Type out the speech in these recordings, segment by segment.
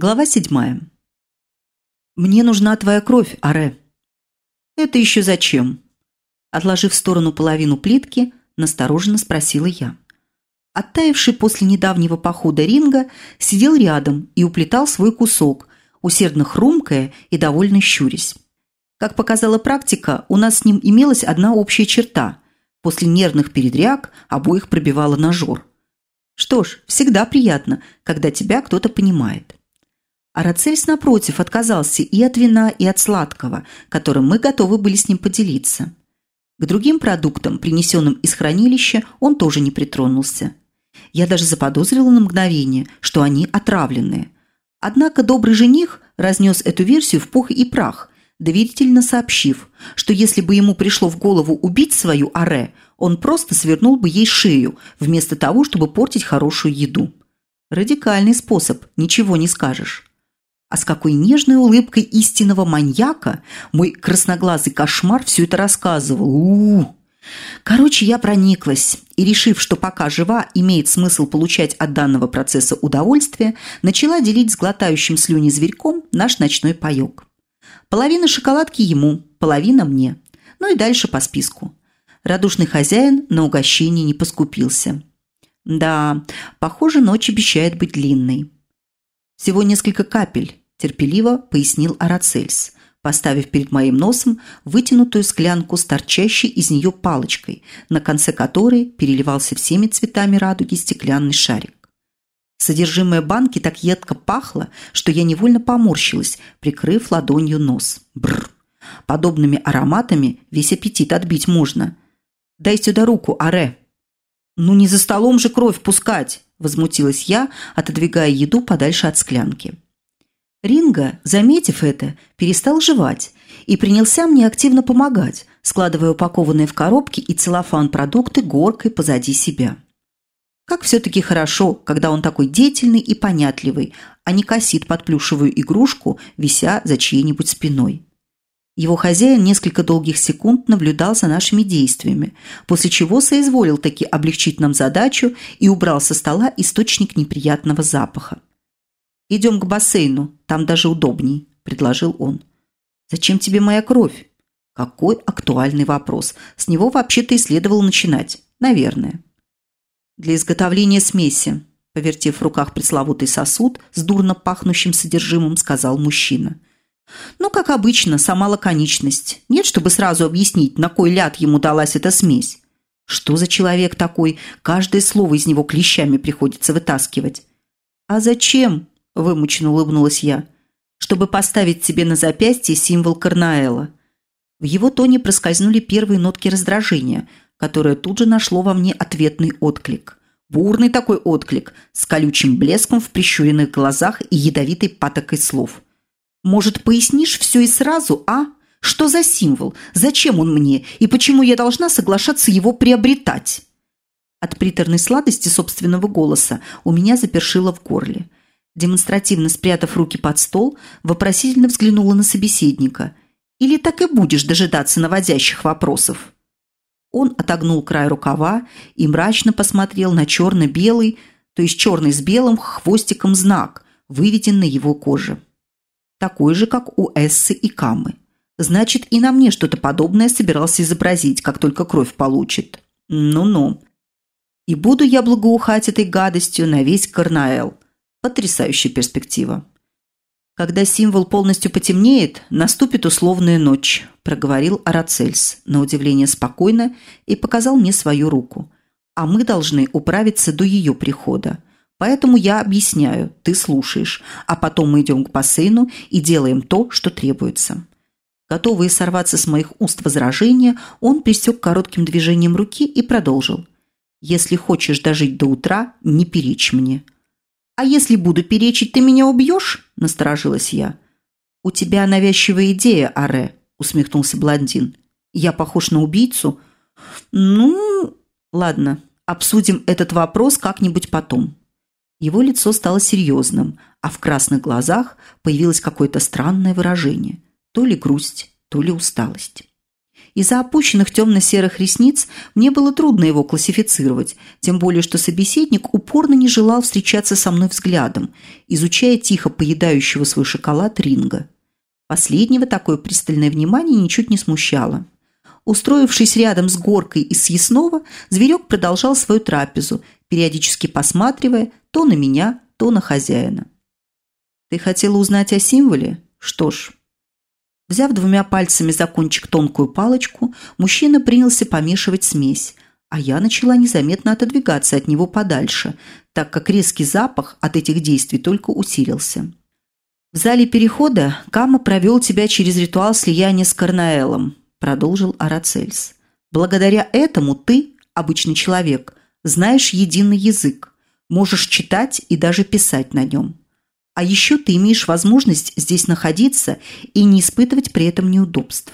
Глава седьмая. «Мне нужна твоя кровь, Аре». «Это еще зачем?» Отложив в сторону половину плитки, настороженно спросила я. Оттаивший после недавнего похода Ринга сидел рядом и уплетал свой кусок, усердно хрумкая и довольно щурясь. Как показала практика, у нас с ним имелась одна общая черта. После нервных передряг обоих пробивало ножор. Что ж, всегда приятно, когда тебя кто-то понимает. Арацельс, напротив, отказался и от вина, и от сладкого, которым мы готовы были с ним поделиться. К другим продуктам, принесенным из хранилища, он тоже не притронулся. Я даже заподозрила на мгновение, что они отравленные. Однако добрый жених разнес эту версию в пух и прах, доверительно сообщив, что если бы ему пришло в голову убить свою Аре, он просто свернул бы ей шею, вместо того, чтобы портить хорошую еду. Радикальный способ, ничего не скажешь. А с какой нежной улыбкой истинного маньяка мой красноглазый кошмар все это рассказывал. У, -у, -у. Короче, я прониклась и, решив, что пока жива, имеет смысл получать от данного процесса удовольствие, начала делить с глотающим слюни зверьком наш ночной паёк. Половина шоколадки ему, половина мне. Ну и дальше по списку. Радушный хозяин на угощение не поскупился. Да, похоже, ночь обещает быть длинной. Всего несколько капель, терпеливо пояснил Арацельс, поставив перед моим носом вытянутую склянку с торчащей из нее палочкой, на конце которой переливался всеми цветами радуги стеклянный шарик. Содержимое банки так едко пахло, что я невольно поморщилась, прикрыв ладонью нос. Бррр. Подобными ароматами весь аппетит отбить можно. «Дай сюда руку, Аре!» «Ну не за столом же кровь пускать!» – возмутилась я, отодвигая еду подальше от склянки. Ринга, заметив это, перестал жевать и принялся мне активно помогать, складывая упакованные в коробки и целлофан продукты горкой позади себя. Как все-таки хорошо, когда он такой деятельный и понятливый, а не косит под плюшевую игрушку, вися за чьей-нибудь спиной. Его хозяин несколько долгих секунд наблюдал за нашими действиями, после чего соизволил таки облегчить нам задачу и убрал со стола источник неприятного запаха. «Идем к бассейну, там даже удобней», – предложил он. «Зачем тебе моя кровь?» Какой актуальный вопрос. С него вообще-то и следовало начинать. Наверное. Для изготовления смеси, повертев в руках пресловутый сосуд с дурно пахнущим содержимым, сказал мужчина. Ну, как обычно, сама лаконичность. Нет, чтобы сразу объяснить, на кой ляд ему далась эта смесь. Что за человек такой? Каждое слово из него клещами приходится вытаскивать. А зачем? Вымученно улыбнулась я. «Чтобы поставить себе на запястье символ Карнаэла». В его тоне проскользнули первые нотки раздражения, которое тут же нашло во мне ответный отклик. Бурный такой отклик, с колючим блеском в прищуренных глазах и ядовитой патокой слов. «Может, пояснишь все и сразу, а? Что за символ? Зачем он мне? И почему я должна соглашаться его приобретать?» От приторной сладости собственного голоса у меня запершило в горле демонстративно спрятав руки под стол, вопросительно взглянула на собеседника. «Или так и будешь дожидаться наводящих вопросов?» Он отогнул край рукава и мрачно посмотрел на черно-белый, то есть черный с белым хвостиком знак, выведен на его коже. Такой же, как у Эссы и Камы. Значит, и на мне что-то подобное собирался изобразить, как только кровь получит. Ну-ну. И буду я благоухать этой гадостью на весь Карнаэл. Потрясающая перспектива. Когда символ полностью потемнеет, наступит условная ночь, проговорил Арацельс, на удивление спокойно, и показал мне свою руку. А мы должны управиться до ее прихода. Поэтому я объясняю, ты слушаешь, а потом мы идем к бассейну и делаем то, что требуется. Готовые сорваться с моих уст возражения, он пресек коротким движением руки и продолжил. «Если хочешь дожить до утра, не перечь мне. «А если буду перечить, ты меня убьешь?» – насторожилась я. «У тебя навязчивая идея, Аре», – усмехнулся блондин. «Я похож на убийцу?» «Ну, ладно, обсудим этот вопрос как-нибудь потом». Его лицо стало серьезным, а в красных глазах появилось какое-то странное выражение. То ли грусть, то ли усталость. Из-за опущенных темно-серых ресниц мне было трудно его классифицировать, тем более что собеседник упорно не желал встречаться со мной взглядом, изучая тихо поедающего свой шоколад Ринга. Последнего такое пристальное внимание ничуть не смущало. Устроившись рядом с горкой из съестного, зверек продолжал свою трапезу, периодически посматривая то на меня, то на хозяина. «Ты хотела узнать о символе? Что ж, Взяв двумя пальцами за кончик тонкую палочку, мужчина принялся помешивать смесь, а я начала незаметно отодвигаться от него подальше, так как резкий запах от этих действий только усилился. «В зале перехода Кама провел тебя через ритуал слияния с Карнаэлом», продолжил Арацельс. «Благодаря этому ты, обычный человек, знаешь единый язык, можешь читать и даже писать на нем. А еще ты имеешь возможность здесь находиться и не испытывать при этом неудобств.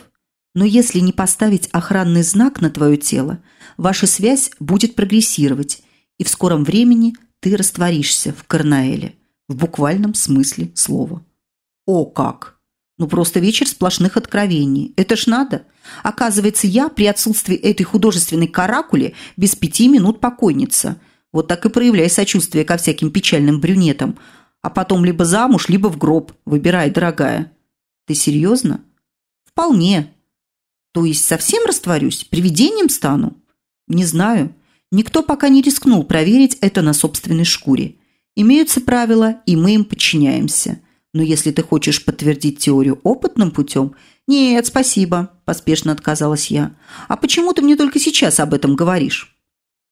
Но если не поставить охранный знак на твое тело, ваша связь будет прогрессировать, и в скором времени ты растворишься в Карнаэле, в буквальном смысле слова. О как! Ну просто вечер сплошных откровений. Это ж надо. Оказывается, я при отсутствии этой художественной каракули без пяти минут покойница. Вот так и проявляй сочувствие ко всяким печальным брюнетам – а потом либо замуж, либо в гроб. Выбирай, дорогая. Ты серьезно? Вполне. То есть совсем растворюсь? Привидением стану? Не знаю. Никто пока не рискнул проверить это на собственной шкуре. Имеются правила, и мы им подчиняемся. Но если ты хочешь подтвердить теорию опытным путем... Нет, спасибо, поспешно отказалась я. А почему ты мне только сейчас об этом говоришь?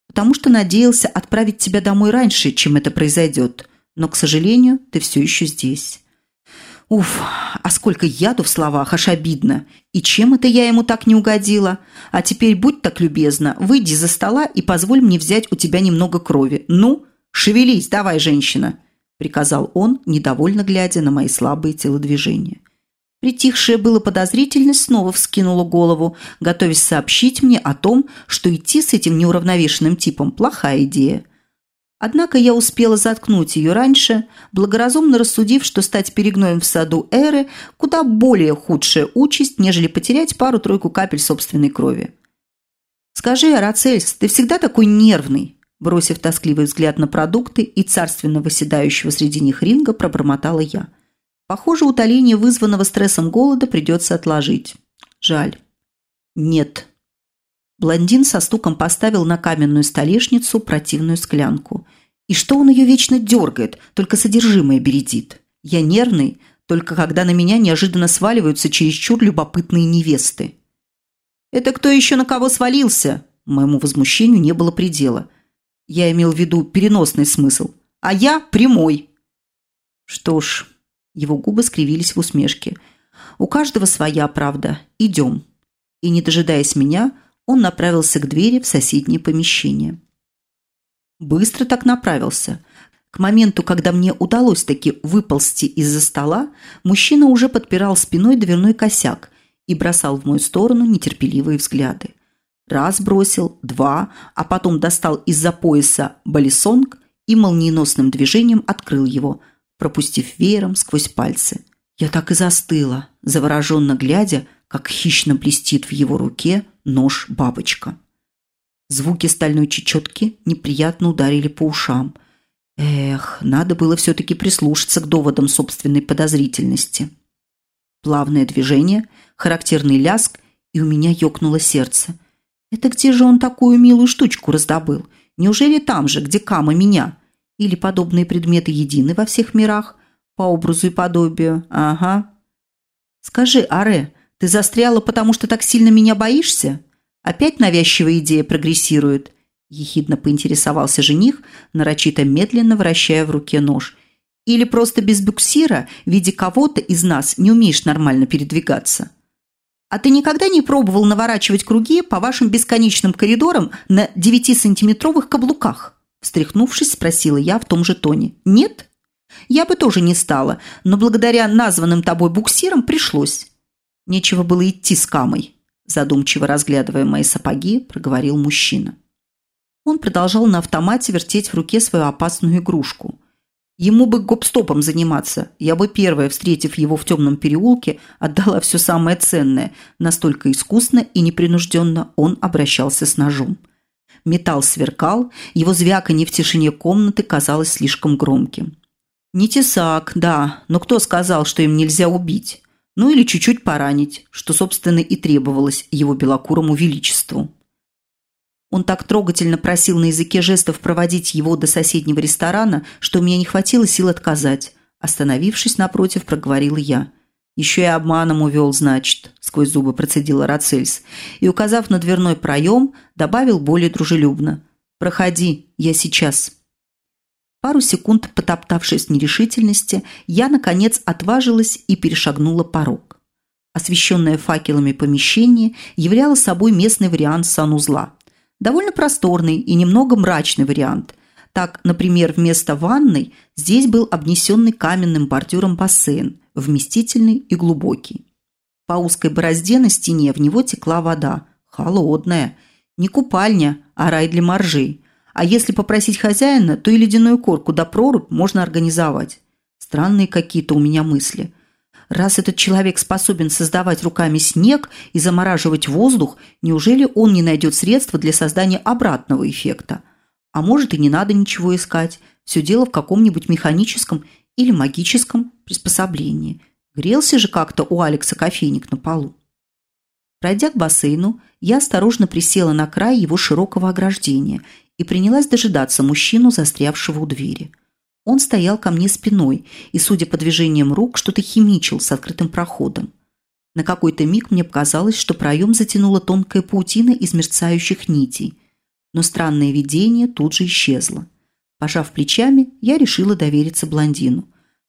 Потому что надеялся отправить тебя домой раньше, чем это произойдет но, к сожалению, ты все еще здесь. Уф, а сколько яду в словах, аж обидно. И чем это я ему так не угодила? А теперь будь так любезна, выйди за стола и позволь мне взять у тебя немного крови. Ну, шевелись, давай, женщина, приказал он, недовольно глядя на мои слабые телодвижения. Притихшая было подозрительность снова вскинула голову, готовясь сообщить мне о том, что идти с этим неуравновешенным типом – плохая идея. Однако я успела заткнуть ее раньше, благоразумно рассудив, что стать перегноем в саду Эры – куда более худшая участь, нежели потерять пару-тройку капель собственной крови. «Скажи, Арацельс, ты всегда такой нервный?» Бросив тоскливый взгляд на продукты и царственно выседающего среди них ринга, пробормотала я. Похоже, утоление вызванного стрессом голода придется отложить. Жаль. Нет, Блондин со стуком поставил на каменную столешницу противную склянку. И что он ее вечно дергает, только содержимое бередит. Я нервный, только когда на меня неожиданно сваливаются чересчур любопытные невесты. «Это кто еще на кого свалился?» Моему возмущению не было предела. Я имел в виду переносный смысл. А я прямой. Что ж, его губы скривились в усмешке. У каждого своя правда. Идем. И, не дожидаясь меня, он направился к двери в соседнее помещение. Быстро так направился. К моменту, когда мне удалось таки выползти из-за стола, мужчина уже подпирал спиной дверной косяк и бросал в мою сторону нетерпеливые взгляды. Раз бросил, два, а потом достал из-за пояса балисонг и молниеносным движением открыл его, пропустив веером сквозь пальцы. Я так и застыла, завороженно глядя, как хищно блестит в его руке нож-бабочка. Звуки стальной чечетки неприятно ударили по ушам. Эх, надо было все-таки прислушаться к доводам собственной подозрительности. Плавное движение, характерный ляск, и у меня ёкнуло сердце. Это где же он такую милую штучку раздобыл? Неужели там же, где Кама меня? Или подобные предметы едины во всех мирах? По образу и подобию. Ага. Скажи, Аре, ты застряла, потому что так сильно меня боишься? Опять навязчивая идея прогрессирует?» Ехидно поинтересовался жених, нарочито медленно вращая в руке нож. «Или просто без буксира, в виде кого-то из нас, не умеешь нормально передвигаться?» «А ты никогда не пробовал наворачивать круги по вашим бесконечным коридорам на 9-сантиметровых каблуках?» Встряхнувшись, спросила я в том же тоне. «Нет?» «Я бы тоже не стала, но благодаря названным тобой буксирам пришлось. Нечего было идти с камой, задумчиво разглядывая мои сапоги, проговорил мужчина. Он продолжал на автомате вертеть в руке свою опасную игрушку. Ему бы гоп-стопом заниматься. Я бы первая, встретив его в темном переулке, отдала все самое ценное. Настолько искусно и непринужденно он обращался с ножом. Металл сверкал, его звяканье в тишине комнаты казалось слишком громким. Не тесак, да, но кто сказал, что им нельзя убить? Ну или чуть-чуть поранить, что, собственно, и требовалось его белокурому величеству. Он так трогательно просил на языке жестов проводить его до соседнего ресторана, что у меня не хватило сил отказать. Остановившись напротив, проговорила я. «Еще и обманом увел, значит», – сквозь зубы процедила Рацельс. И, указав на дверной проем, добавил более дружелюбно. «Проходи, я сейчас». Пару секунд потоптавшись в нерешительности, я, наконец, отважилась и перешагнула порог. Освещенное факелами помещение являло собой местный вариант санузла. Довольно просторный и немного мрачный вариант. Так, например, вместо ванной здесь был обнесенный каменным бордюром бассейн, вместительный и глубокий. По узкой борозде на стене в него текла вода. Холодная. Не купальня, а рай для моржей. А если попросить хозяина, то и ледяную корку до прорубь можно организовать. Странные какие-то у меня мысли – Раз этот человек способен создавать руками снег и замораживать воздух, неужели он не найдет средства для создания обратного эффекта? А может и не надо ничего искать. Все дело в каком-нибудь механическом или магическом приспособлении. Грелся же как-то у Алекса кофейник на полу. Пройдя к бассейну, я осторожно присела на край его широкого ограждения и принялась дожидаться мужчину, застрявшего у двери – он стоял ко мне спиной и, судя по движениям рук, что-то химичил с открытым проходом. На какой-то миг мне показалось, что проем затянула тонкая паутина из мерцающих нитей. Но странное видение тут же исчезло. Пожав плечами, я решила довериться блондину.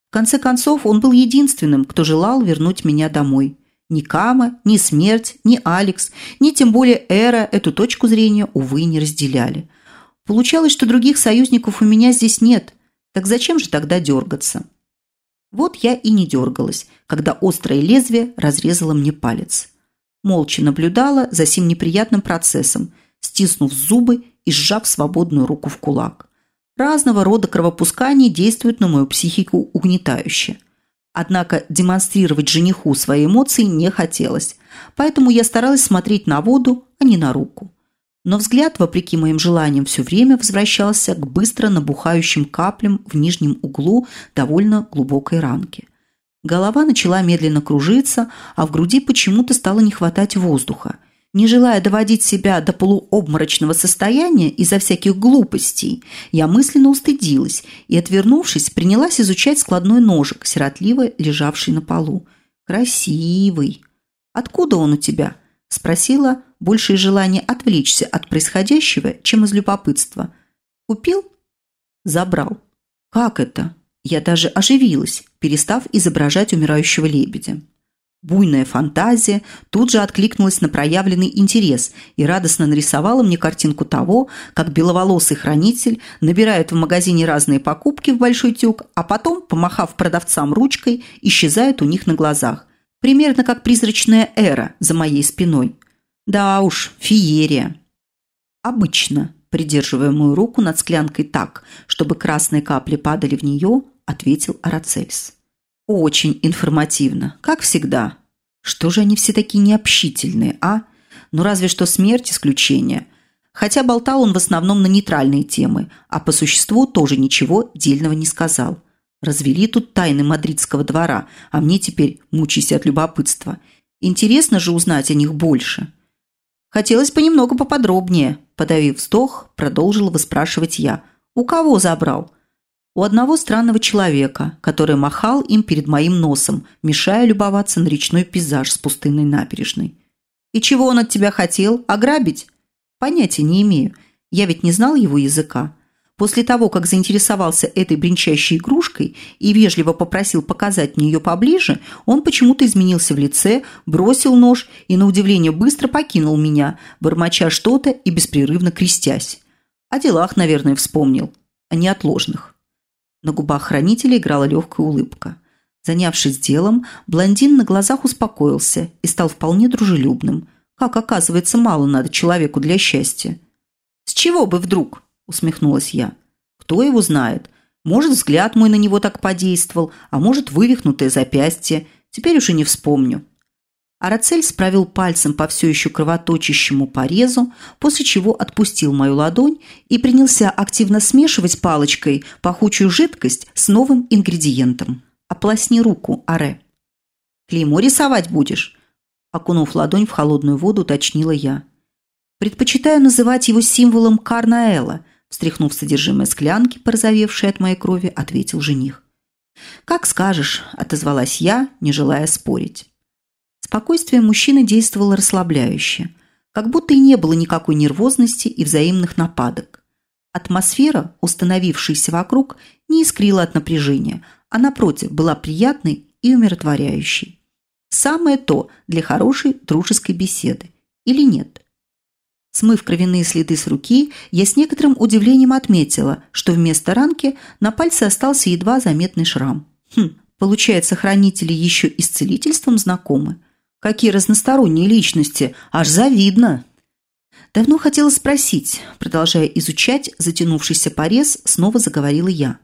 В конце концов, он был единственным, кто желал вернуть меня домой. Ни Кама, ни смерть, ни Алекс, ни тем более Эра эту точку зрения, увы, не разделяли. Получалось, что других союзников у меня здесь нет – так зачем же тогда дергаться? Вот я и не дергалась, когда острое лезвие разрезало мне палец. Молча наблюдала за сим неприятным процессом, стиснув зубы и сжав свободную руку в кулак. Разного рода кровопускания действуют на мою психику угнетающе. Однако демонстрировать жениху свои эмоции не хотелось, поэтому я старалась смотреть на воду, а не на руку. Но взгляд, вопреки моим желаниям, все время возвращался к быстро набухающим каплям в нижнем углу довольно глубокой ранки. Голова начала медленно кружиться, а в груди почему-то стало не хватать воздуха. Не желая доводить себя до полуобморочного состояния из-за всяких глупостей, я мысленно устыдилась и, отвернувшись, принялась изучать складной ножик, сиротливо лежавший на полу. «Красивый! Откуда он у тебя?» – спросила, больше из желания отвлечься от происходящего, чем из любопытства. Купил? Забрал. Как это? Я даже оживилась, перестав изображать умирающего лебедя. Буйная фантазия тут же откликнулась на проявленный интерес и радостно нарисовала мне картинку того, как беловолосый хранитель набирает в магазине разные покупки в большой тюк, а потом, помахав продавцам ручкой, исчезает у них на глазах. Примерно как призрачная эра за моей спиной. Да уж, феерия. Обычно, придерживая мою руку над склянкой так, чтобы красные капли падали в нее, ответил Арацельс. Очень информативно, как всегда. Что же они все такие необщительные, а? Ну разве что смерть исключение. Хотя болтал он в основном на нейтральные темы, а по существу тоже ничего дельного не сказал. Развели тут тайны мадридского двора, а мне теперь мучайся от любопытства. Интересно же узнать о них больше. Хотелось бы немного поподробнее, подавив вздох, продолжила выспрашивать я. У кого забрал? У одного странного человека, который махал им перед моим носом, мешая любоваться на речной пейзаж с пустынной набережной. И чего он от тебя хотел? Ограбить? Понятия не имею. Я ведь не знал его языка. После того, как заинтересовался этой бренчащей игрушкой и вежливо попросил показать мне ее поближе, он почему-то изменился в лице, бросил нож и, на удивление, быстро покинул меня, бормоча что-то и беспрерывно крестясь. О делах, наверное, вспомнил, а не отложных. На губах хранителя играла легкая улыбка. Занявшись делом, блондин на глазах успокоился и стал вполне дружелюбным. Как оказывается, мало надо человеку для счастья. С чего бы вдруг? – усмехнулась я. «Кто его знает? Может, взгляд мой на него так подействовал, а может, вывихнутое запястье. Теперь уже не вспомню. Арацель справил пальцем по все еще кровоточащему порезу, после чего отпустил мою ладонь и принялся активно смешивать палочкой пахучую жидкость с новым ингредиентом. «Ополосни руку, Аре». «Клеймо рисовать будешь?» Окунув ладонь в холодную воду, уточнила я. «Предпочитаю называть его символом Карнаэла», встряхнув содержимое склянки, порозовевшей от моей крови, ответил жених. «Как скажешь», – отозвалась я, не желая спорить. Спокойствие мужчины действовало расслабляюще, как будто и не было никакой нервозности и взаимных нападок. Атмосфера, установившаяся вокруг, не искрила от напряжения, а напротив была приятной и умиротворяющей. Самое то для хорошей дружеской беседы. Или нет? Смыв кровяные следы с руки, я с некоторым удивлением отметила, что вместо ранки на пальце остался едва заметный шрам. Хм, получается, хранители еще и с целительством знакомы. Какие разносторонние личности, аж завидно. Давно хотела спросить, продолжая изучать затянувшийся порез, снова заговорила я.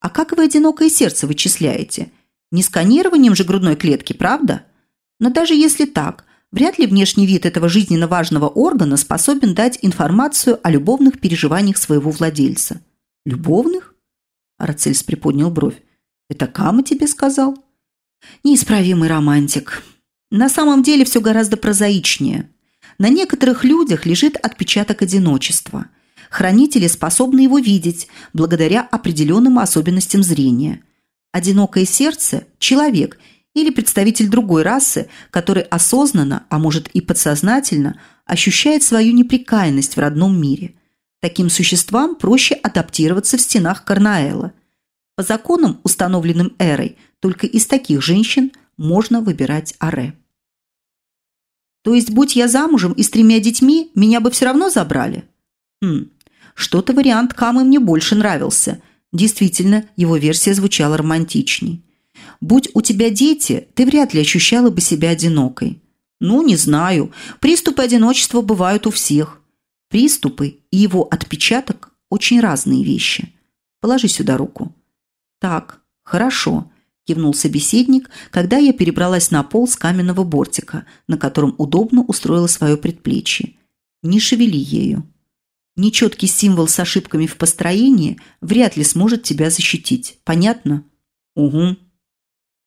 А как вы одинокое сердце вычисляете? Не сканированием же грудной клетки, правда? Но даже если так, вряд ли внешний вид этого жизненно важного органа способен дать информацию о любовных переживаниях своего владельца. Любовных? Арацельс приподнял бровь. Это Кама тебе сказал? Неисправимый романтик. На самом деле все гораздо прозаичнее. На некоторых людях лежит отпечаток одиночества. Хранители способны его видеть благодаря определенным особенностям зрения. Одинокое сердце – человек или представитель другой расы, который осознанно, а может и подсознательно, ощущает свою неприкаянность в родном мире. Таким существам проще адаптироваться в стенах Карнаэла. По законам, установленным Эрой, только из таких женщин – можно выбирать аре. То есть, будь я замужем и с тремя детьми, меня бы все равно забрали? Хм, что-то вариант Камы мне больше нравился. Действительно, его версия звучала романтичней. Будь у тебя дети, ты вряд ли ощущала бы себя одинокой. Ну, не знаю. Приступы одиночества бывают у всех. Приступы и его отпечаток – очень разные вещи. Положи сюда руку. Так, хорошо кивнул собеседник, когда я перебралась на пол с каменного бортика, на котором удобно устроила свое предплечье. Не шевели ею. Нечеткий символ с ошибками в построении вряд ли сможет тебя защитить. Понятно? Угу.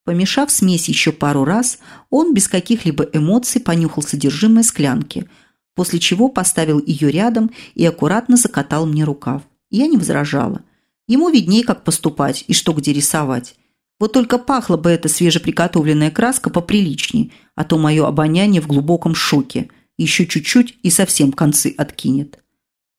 Помешав смесь еще пару раз, он без каких-либо эмоций понюхал содержимое склянки, после чего поставил ее рядом и аккуратно закатал мне рукав. Я не возражала. Ему виднее, как поступать и что где рисовать. Вот только пахла бы эта свежеприготовленная краска поприличней, а то мое обоняние в глубоком шоке. Еще чуть-чуть и совсем концы откинет.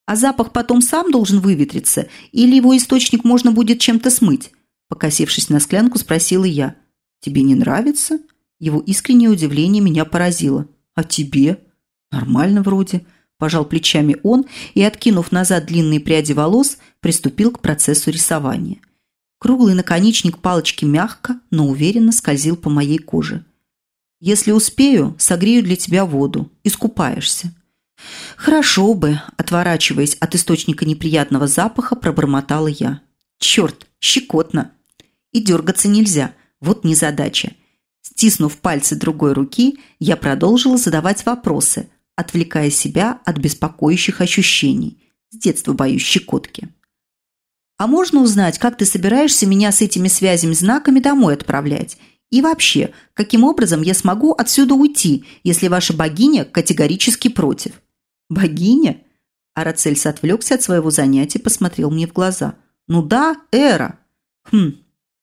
А запах потом сам должен выветриться, или его источник можно будет чем-то смыть? Покосившись на склянку, спросила я. «Тебе не нравится?» Его искреннее удивление меня поразило. «А тебе?» «Нормально вроде», – пожал плечами он и, откинув назад длинные пряди волос, приступил к процессу рисования. Круглый наконечник палочки мягко, но уверенно скользил по моей коже. «Если успею, согрею для тебя воду. Искупаешься». «Хорошо бы», – отворачиваясь от источника неприятного запаха, пробормотала я. «Черт, щекотно!» И дергаться нельзя, вот незадача. Стиснув пальцы другой руки, я продолжила задавать вопросы, отвлекая себя от беспокоящих ощущений. С детства боюсь щекотки. А можно узнать, как ты собираешься меня с этими связями-знаками домой отправлять? И вообще, каким образом я смогу отсюда уйти, если ваша богиня категорически против?» «Богиня?» Арацельс отвлекся от своего занятия и посмотрел мне в глаза. «Ну да, Эра». «Хм,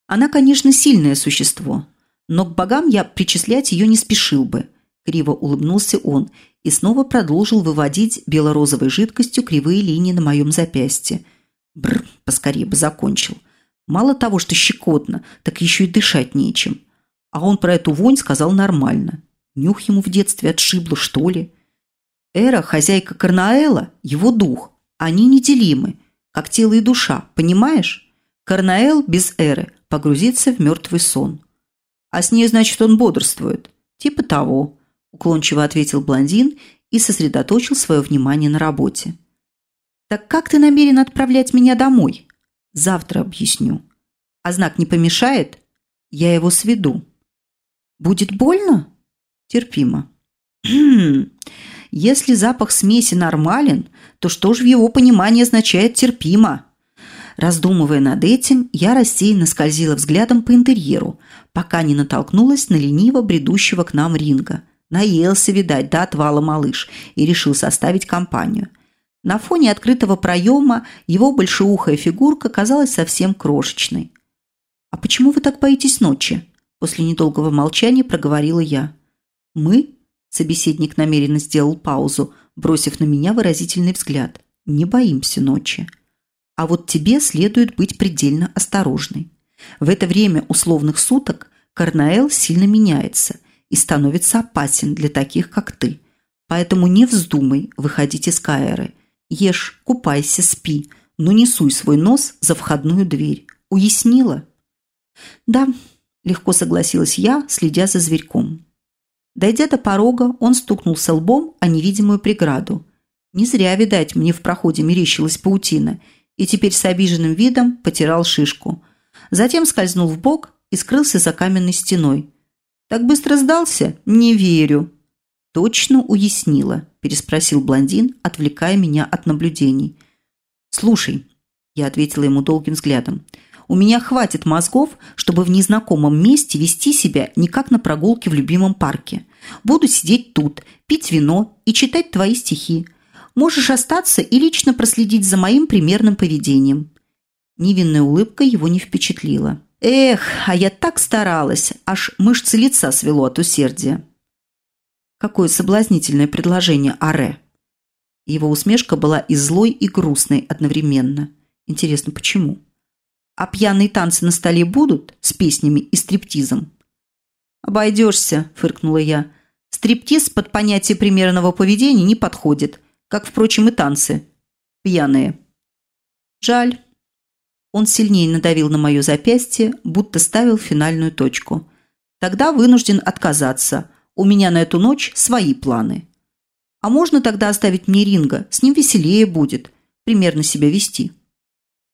она, конечно, сильное существо, но к богам я причислять ее не спешил бы». Криво улыбнулся он и снова продолжил выводить бело-розовой жидкостью кривые линии на моем запястье – Бррр, поскорее бы закончил. Мало того, что щекотно, так еще и дышать нечем. А он про эту вонь сказал нормально. Нюх ему в детстве отшибло, что ли? Эра, хозяйка Карнаэла, его дух. Они неделимы, как тело и душа, понимаешь? Карнаэл без Эры погрузится в мертвый сон. А с ней, значит, он бодрствует. Типа того, уклончиво ответил блондин и сосредоточил свое внимание на работе. «Так как ты намерен отправлять меня домой?» Завтра объясню. А знак не помешает? Я его сведу. Будет больно? Терпимо. Если запах смеси нормален, то что же в его понимании означает терпимо? Раздумывая над этим, я рассеянно скользила взглядом по интерьеру, пока не натолкнулась на лениво бредущего к нам ринга. Наелся, видать, до отвала малыш и решил составить компанию. На фоне открытого проема его большеухая фигурка казалась совсем крошечной. «А почему вы так боитесь ночи?» После недолгого молчания проговорила я. «Мы?» – собеседник намеренно сделал паузу, бросив на меня выразительный взгляд. «Не боимся ночи. А вот тебе следует быть предельно осторожной. В это время условных суток Карнаэл сильно меняется и становится опасен для таких, как ты. Поэтому не вздумай выходить из Каэры. Ешь, купайся, спи, но не суй свой нос за входную дверь. Уяснила? Да, легко согласилась я, следя за зверьком. Дойдя до порога, он стукнулся лбом о невидимую преграду. Не зря, видать, мне в проходе мерещилась паутина, и теперь с обиженным видом потирал шишку. Затем скользнул в бок и скрылся за каменной стеной. «Так быстро сдался? Не верю!» «Точно уяснила», – переспросил блондин, отвлекая меня от наблюдений. «Слушай», – я ответила ему долгим взглядом, – «у меня хватит мозгов, чтобы в незнакомом месте вести себя не как на прогулке в любимом парке. Буду сидеть тут, пить вино и читать твои стихи. Можешь остаться и лично проследить за моим примерным поведением». Невинная улыбка его не впечатлила. «Эх, а я так старалась, аж мышцы лица свело от усердия». Какое соблазнительное предложение Аре. Его усмешка была и злой, и грустной одновременно. Интересно, почему? А пьяные танцы на столе будут с песнями и стриптизом? «Обойдешься», – фыркнула я. «Стриптиз под понятие примерного поведения не подходит, как, впрочем, и танцы. Пьяные». «Жаль». Он сильнее надавил на мое запястье, будто ставил финальную точку. «Тогда вынужден отказаться, у меня на эту ночь свои планы. А можно тогда оставить мне Ринга? С ним веселее будет. Примерно себя вести».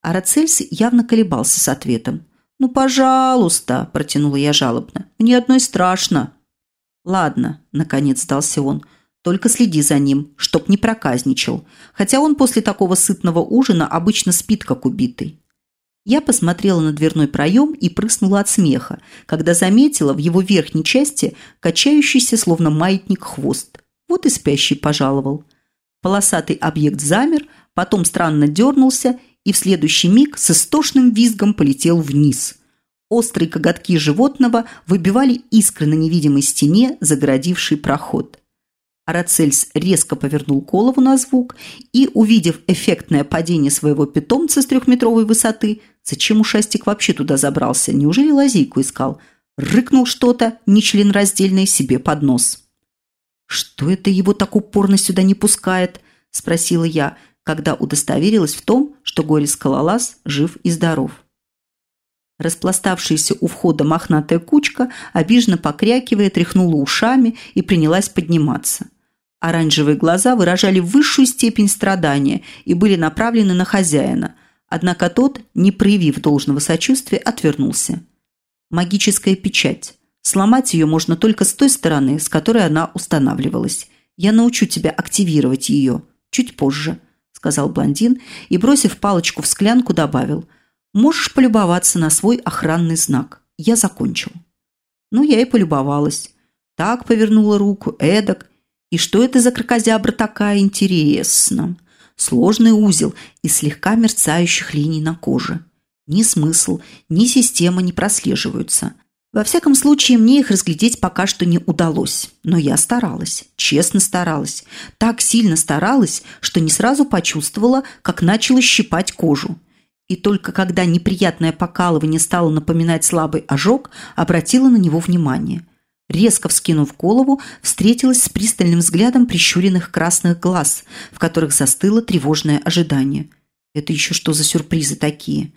Арацельс явно колебался с ответом. «Ну, пожалуйста», – протянула я жалобно. «Мне одной страшно». «Ладно», – наконец сдался он. «Только следи за ним, чтоб не проказничал. Хотя он после такого сытного ужина обычно спит, как убитый». Я посмотрела на дверной проем и прыснула от смеха, когда заметила в его верхней части качающийся, словно маятник, хвост. Вот и спящий пожаловал. Полосатый объект замер, потом странно дернулся и в следующий миг с истошным визгом полетел вниз. Острые коготки животного выбивали искры на невидимой стене, загородившей проход. Арацельс резко повернул голову на звук и, увидев эффектное падение своего питомца с трехметровой высоты, зачем ушастик вообще туда забрался, неужели лазейку искал, рыкнул что-то нечленораздельное себе под нос. «Что это его так упорно сюда не пускает?» – спросила я, когда удостоверилась в том, что горе-скалолаз жив и здоров. Распластавшаяся у входа мохнатая кучка, обиженно покрякивая, тряхнула ушами и принялась подниматься. Оранжевые глаза выражали высшую степень страдания и были направлены на хозяина, однако тот, не проявив должного сочувствия, отвернулся. Магическая печать. Сломать ее можно только с той стороны, с которой она устанавливалась. Я научу тебя активировать ее. Чуть позже, сказал блондин и, бросив палочку в склянку, добавил. Можешь полюбоваться на свой охранный знак. Я закончил. Ну, я и полюбовалась. Так повернула руку, эдак, и что это за крокозябра такая, интересно? Сложный узел из слегка мерцающих линий на коже. Ни смысл, ни система не прослеживаются. Во всяком случае, мне их разглядеть пока что не удалось. Но я старалась, честно старалась. Так сильно старалась, что не сразу почувствовала, как начала щипать кожу. И только когда неприятное покалывание стало напоминать слабый ожог, обратила на него внимание – резко вскинув голову, встретилась с пристальным взглядом прищуренных красных глаз, в которых застыло тревожное ожидание. Это еще что за сюрпризы такие?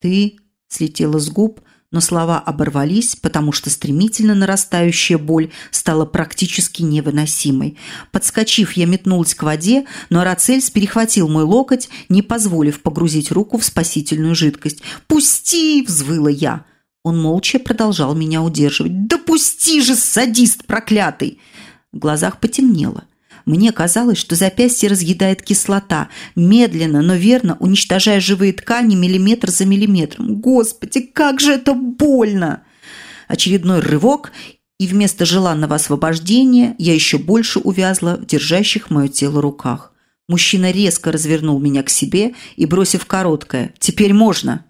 «Ты?» – слетела с губ, но слова оборвались, потому что стремительно нарастающая боль стала практически невыносимой. Подскочив, я метнулась к воде, но Арацельс перехватил мой локоть, не позволив погрузить руку в спасительную жидкость. «Пусти!» – взвыла я. Он молча продолжал меня удерживать. «Да пусти же, садист проклятый!» В глазах потемнело. Мне казалось, что запястье разъедает кислота, медленно, но верно уничтожая живые ткани миллиметр за миллиметром. Господи, как же это больно! Очередной рывок, и вместо желанного освобождения я еще больше увязла в держащих мое тело руках. Мужчина резко развернул меня к себе и, бросив короткое «Теперь можно!»,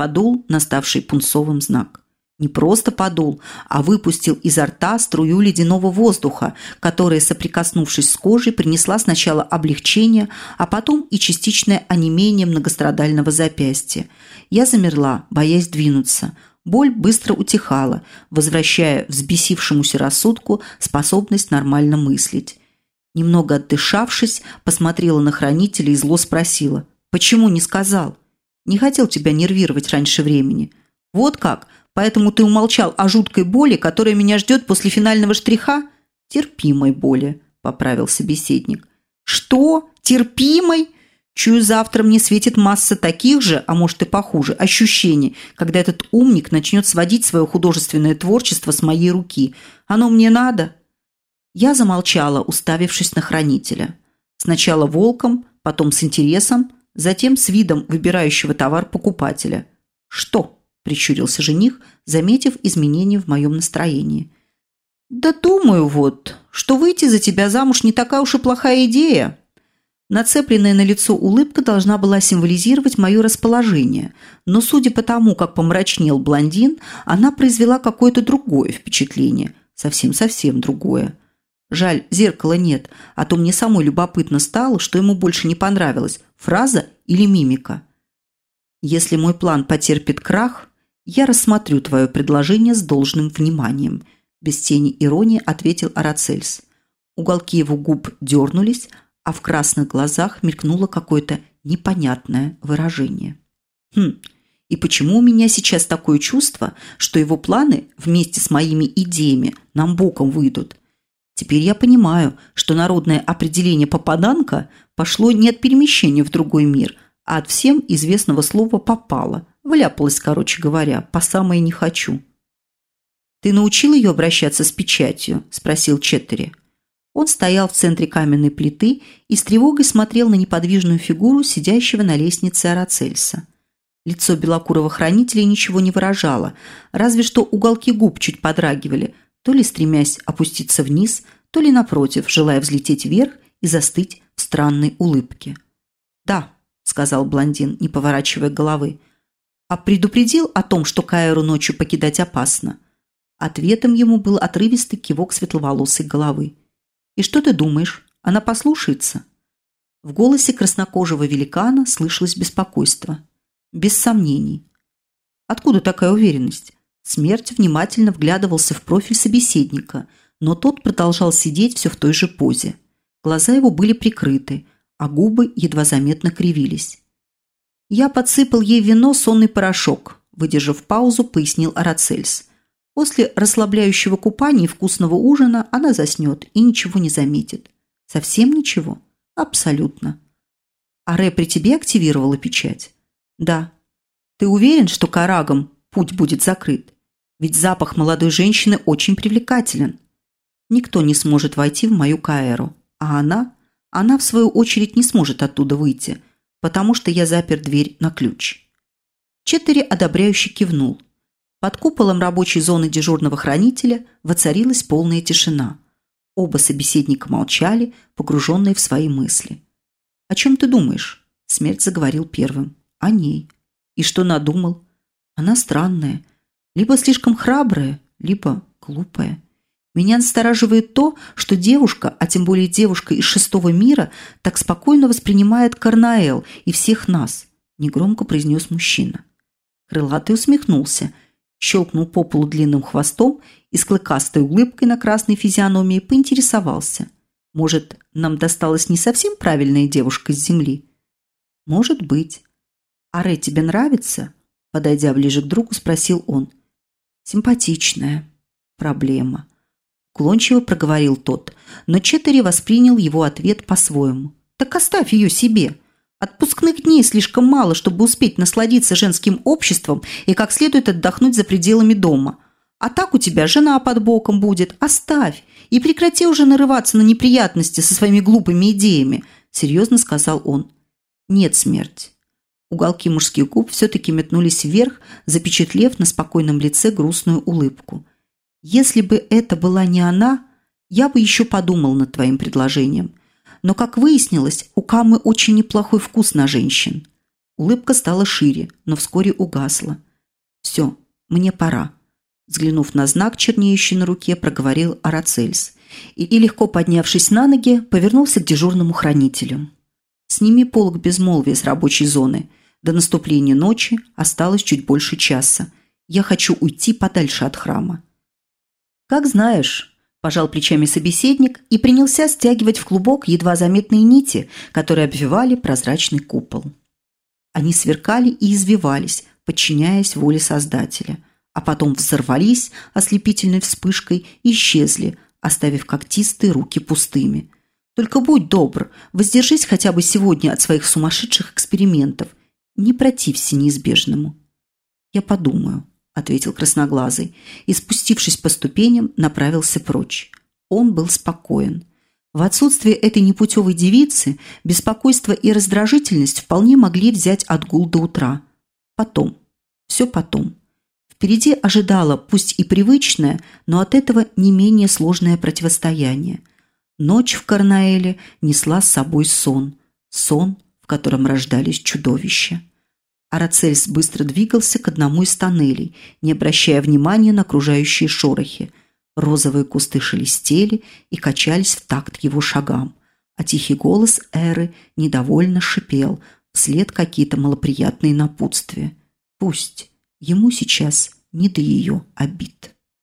подул наставший пунцовым знак не просто подул, а выпустил изо рта струю ледяного воздуха, которая, соприкоснувшись с кожей, принесла сначала облегчение, а потом и частичное онемение многострадального запястья. Я замерла, боясь двинуться. Боль быстро утихала, возвращая взбесившемуся рассудку способность нормально мыслить. Немного отдышавшись, посмотрела на хранителя и зло спросила. «Почему не сказал? Не хотел тебя нервировать раньше времени. Вот как?» Поэтому ты умолчал о жуткой боли, которая меня ждет после финального штриха? Терпимой боли, поправил собеседник. Что? Терпимой? Чую, завтра мне светит масса таких же, а может и похуже, ощущений, когда этот умник начнет сводить свое художественное творчество с моей руки. Оно мне надо?» Я замолчала, уставившись на хранителя. Сначала волком, потом с интересом, затем с видом выбирающего товар покупателя. «Что?» – прищурился жених, заметив изменения в моем настроении. «Да думаю вот, что выйти за тебя замуж не такая уж и плохая идея». Нацепленная на лицо улыбка должна была символизировать мое расположение, но судя по тому, как помрачнел блондин, она произвела какое-то другое впечатление, совсем-совсем другое. Жаль, зеркала нет, а то мне самой любопытно стало, что ему больше не понравилось – фраза или мимика. Если мой план потерпит крах, «Я рассмотрю твое предложение с должным вниманием», – без тени иронии ответил Арацельс. Уголки его губ дернулись, а в красных глазах мелькнуло какое-то непонятное выражение. «Хм, и почему у меня сейчас такое чувство, что его планы вместе с моими идеями нам боком выйдут? Теперь я понимаю, что народное определение «попаданка» пошло не от перемещения в другой мир, а от всем известного слова «попало», Вляпалась, короче говоря, по самое не хочу. «Ты научил ее обращаться с печатью?» – спросил Четтери. Он стоял в центре каменной плиты и с тревогой смотрел на неподвижную фигуру сидящего на лестнице Арацельса. Лицо белокурого хранителя ничего не выражало, разве что уголки губ чуть подрагивали, то ли стремясь опуститься вниз, то ли, напротив, желая взлететь вверх и застыть в странной улыбке. «Да», – сказал блондин, не поворачивая головы, а предупредил о том, что Каэру ночью покидать опасно. Ответом ему был отрывистый кивок светловолосой головы. «И что ты думаешь? Она послушается?» В голосе краснокожего великана слышалось беспокойство. Без сомнений. Откуда такая уверенность? Смерть внимательно вглядывался в профиль собеседника, но тот продолжал сидеть все в той же позе. Глаза его были прикрыты, а губы едва заметно кривились. Я подсыпал ей вино сонный порошок, выдержав паузу, пояснил Арацельс. После расслабляющего купания и вкусного ужина она заснет и ничего не заметит. Совсем ничего? Абсолютно. А Ре при тебе активировала печать? Да. Ты уверен, что карагом путь будет закрыт? Ведь запах молодой женщины очень привлекателен. Никто не сможет войти в мою Каэру. А она? Она, в свою очередь, не сможет оттуда выйти – потому что я запер дверь на ключ. Четтери одобряюще кивнул. Под куполом рабочей зоны дежурного хранителя воцарилась полная тишина. Оба собеседника молчали, погруженные в свои мысли. «О чем ты думаешь?» Смерть заговорил первым. «О ней. И что надумал? Она странная. Либо слишком храбрая, либо глупая. Меня настораживает то, что девушка, а тем более девушка из шестого мира, так спокойно воспринимает Карнаэл и всех нас, негромко произнес мужчина. Крылатый усмехнулся, щелкнул по полу длинным хвостом и с клыкастой улыбкой на красной физиономии поинтересовался. Может, нам досталась не совсем правильная девушка с земли? Может быть. Аре тебе нравится? Подойдя ближе к другу, спросил он. Симпатичная. Проблема. Уклончиво проговорил тот, но Четтери воспринял его ответ по-своему. «Так оставь ее себе. Отпускных дней слишком мало, чтобы успеть насладиться женским обществом и как следует отдохнуть за пределами дома. А так у тебя жена под боком будет. Оставь. И прекрати уже нарываться на неприятности со своими глупыми идеями», – серьезно сказал он. «Нет, смерть». Уголки мужских губ все-таки метнулись вверх, запечатлев на спокойном лице грустную улыбку. «Если бы это была не она, я бы еще подумал над твоим предложением но, как выяснилось, у Камы очень неплохой вкус на женщин. Улыбка стала шире, но вскоре угасла. «Все, мне пора», – взглянув на знак, чернеющий на руке, проговорил Арацельс и, и, легко поднявшись на ноги, повернулся к дежурному хранителю. «Сними полк безмолвия с рабочей зоны. До наступления ночи осталось чуть больше часа. Я хочу уйти подальше от храма». «Как знаешь», Пожал плечами собеседник и принялся стягивать в клубок едва заметные нити, которые обвивали прозрачный купол. Они сверкали и извивались, подчиняясь воле Создателя, а потом взорвались ослепительной вспышкой и исчезли, оставив когтистые руки пустыми. Только будь добр, воздержись хотя бы сегодня от своих сумасшедших экспериментов. Не протився неизбежному. Я подумаю, – ответил красноглазый и, спустившись по ступеням, направился прочь. Он был спокоен. В отсутствие этой непутевой девицы беспокойство и раздражительность вполне могли взять отгул до утра. Потом. Все потом. Впереди ожидало, пусть и привычное, но от этого не менее сложное противостояние. Ночь в Карнаэле несла с собой сон. Сон, в котором рождались чудовища. Арацельс быстро двигался к одному из тоннелей, не обращая внимания на окружающие шорохи. Розовые кусты шелестели и качались в такт его шагам, а тихий голос Эры недовольно шипел, вслед какие-то малоприятные напутствия. Пусть ему сейчас не до ее обид.